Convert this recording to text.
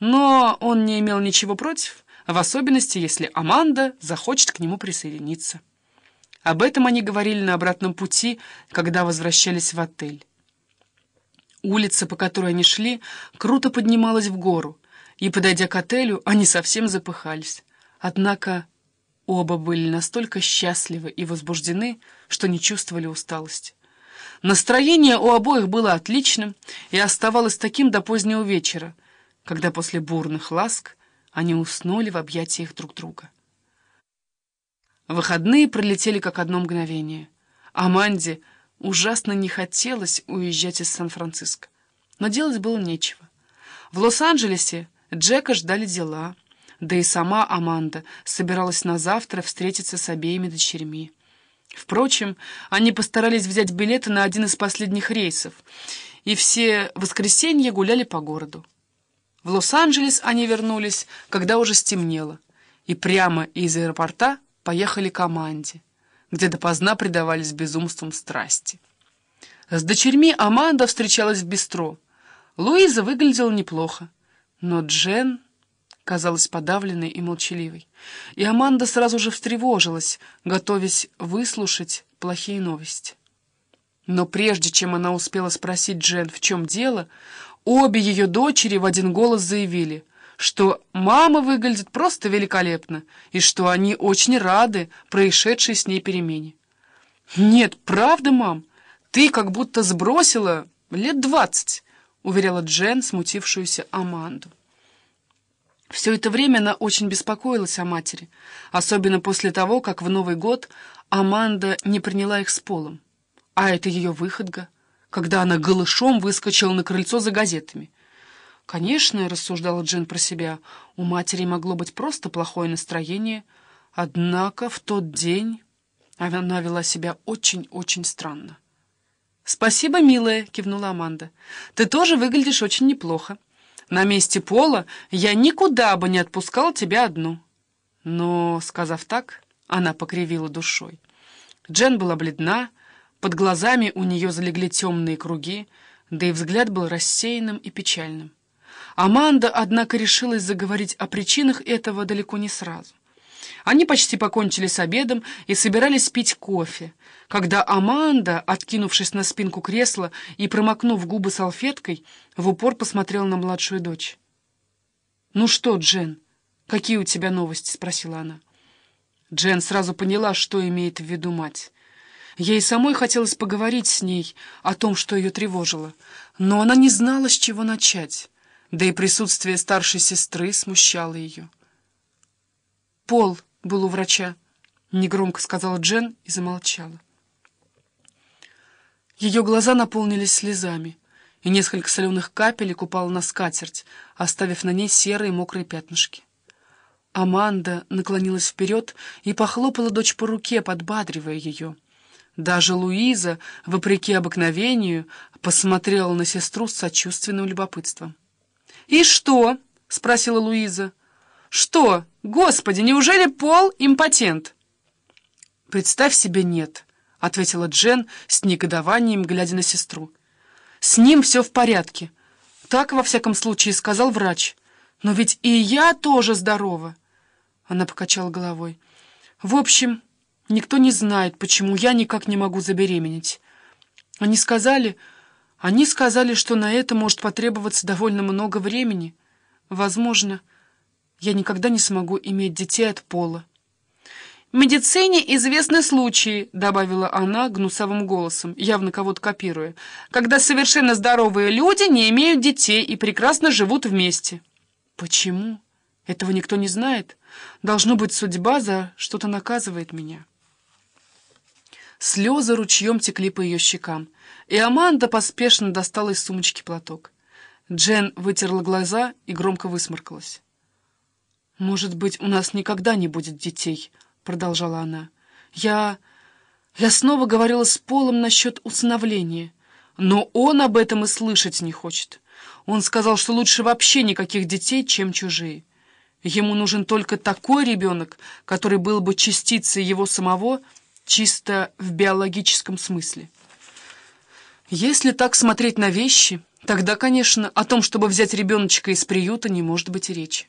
но он не имел ничего против, в особенности, если Аманда захочет к нему присоединиться. Об этом они говорили на обратном пути, когда возвращались в отель. Улица, по которой они шли, круто поднималась в гору, и, подойдя к отелю, они совсем запыхались. Однако оба были настолько счастливы и возбуждены, что не чувствовали усталости. Настроение у обоих было отличным и оставалось таким до позднего вечера, когда после бурных ласк они уснули в объятиях друг друга. Выходные пролетели как одно мгновение. Аманде ужасно не хотелось уезжать из Сан-Франциско, но делать было нечего. В Лос-Анджелесе Джека ждали дела, да и сама Аманда собиралась на завтра встретиться с обеими дочерьми. Впрочем, они постарались взять билеты на один из последних рейсов, и все воскресенья гуляли по городу. В Лос-Анджелес они вернулись, когда уже стемнело, и прямо из аэропорта поехали к Аманде, где допоздна предавались безумствам страсти. С дочерьми Аманда встречалась в бистро. Луиза выглядела неплохо, но Джен казалась подавленной и молчаливой. И Аманда сразу же встревожилась, готовясь выслушать плохие новости. Но прежде чем она успела спросить Джен, в чем дело, обе ее дочери в один голос заявили, что мама выглядит просто великолепно и что они очень рады происшедшей с ней перемене. «Нет, правда, мам, ты как будто сбросила лет двадцать», — уверяла Джен смутившуюся Аманду. Все это время она очень беспокоилась о матери, особенно после того, как в Новый год Аманда не приняла их с Полом. А это ее выходка, когда она голышом выскочила на крыльцо за газетами. Конечно, рассуждала Джен про себя, у матери могло быть просто плохое настроение, однако в тот день она вела себя очень-очень странно. «Спасибо, милая», — кивнула Аманда. «Ты тоже выглядишь очень неплохо. На месте Пола я никуда бы не отпускал тебя одну». Но, сказав так, она покривила душой. Джен была бледна, под глазами у нее залегли темные круги, да и взгляд был рассеянным и печальным. Аманда, однако, решилась заговорить о причинах этого далеко не сразу. Они почти покончили с обедом и собирались пить кофе, когда Аманда, откинувшись на спинку кресла и промокнув губы салфеткой, в упор посмотрела на младшую дочь. «Ну что, Джен, какие у тебя новости?» — спросила она. Джен сразу поняла, что имеет в виду мать. Ей самой хотелось поговорить с ней о том, что ее тревожило, но она не знала, с чего начать, да и присутствие старшей сестры смущало ее. «Пол был у врача», — негромко сказала Джен и замолчала. Ее глаза наполнились слезами, и несколько соленых капелек упало на скатерть, оставив на ней серые мокрые пятнышки. Аманда наклонилась вперед и похлопала дочь по руке, подбадривая ее. Даже Луиза, вопреки обыкновению, посмотрела на сестру с сочувственным любопытством. «И что?» — спросила Луиза. «Что? Господи, неужели Пол импотент?» «Представь себе, нет», — ответила Джен с негодованием, глядя на сестру. «С ним все в порядке. Так, во всяком случае, сказал врач. Но ведь и я тоже здорова». Она покачала головой. «В общем, никто не знает, почему я никак не могу забеременеть. Они сказали... Они сказали, что на это может потребоваться довольно много времени. Возможно, я никогда не смогу иметь детей от пола. «В медицине известны случаи», — добавила она гнусовым голосом, явно кого-то копируя, «когда совершенно здоровые люди не имеют детей и прекрасно живут вместе». «Почему? Этого никто не знает. Должно быть, судьба за что-то наказывает меня». Слезы ручьем текли по ее щекам, и Аманда поспешно достала из сумочки платок. Джен вытерла глаза и громко высморкалась. «Может быть, у нас никогда не будет детей», продолжала она. «Я... я снова говорила с Полом насчет усыновления, но он об этом и слышать не хочет. Он сказал, что лучше вообще никаких детей, чем чужие. Ему нужен только такой ребенок, который был бы частицей его самого, чисто в биологическом смысле. Если так смотреть на вещи, Тогда, конечно, о том, чтобы взять ребеночка из приюта, не может быть и речи.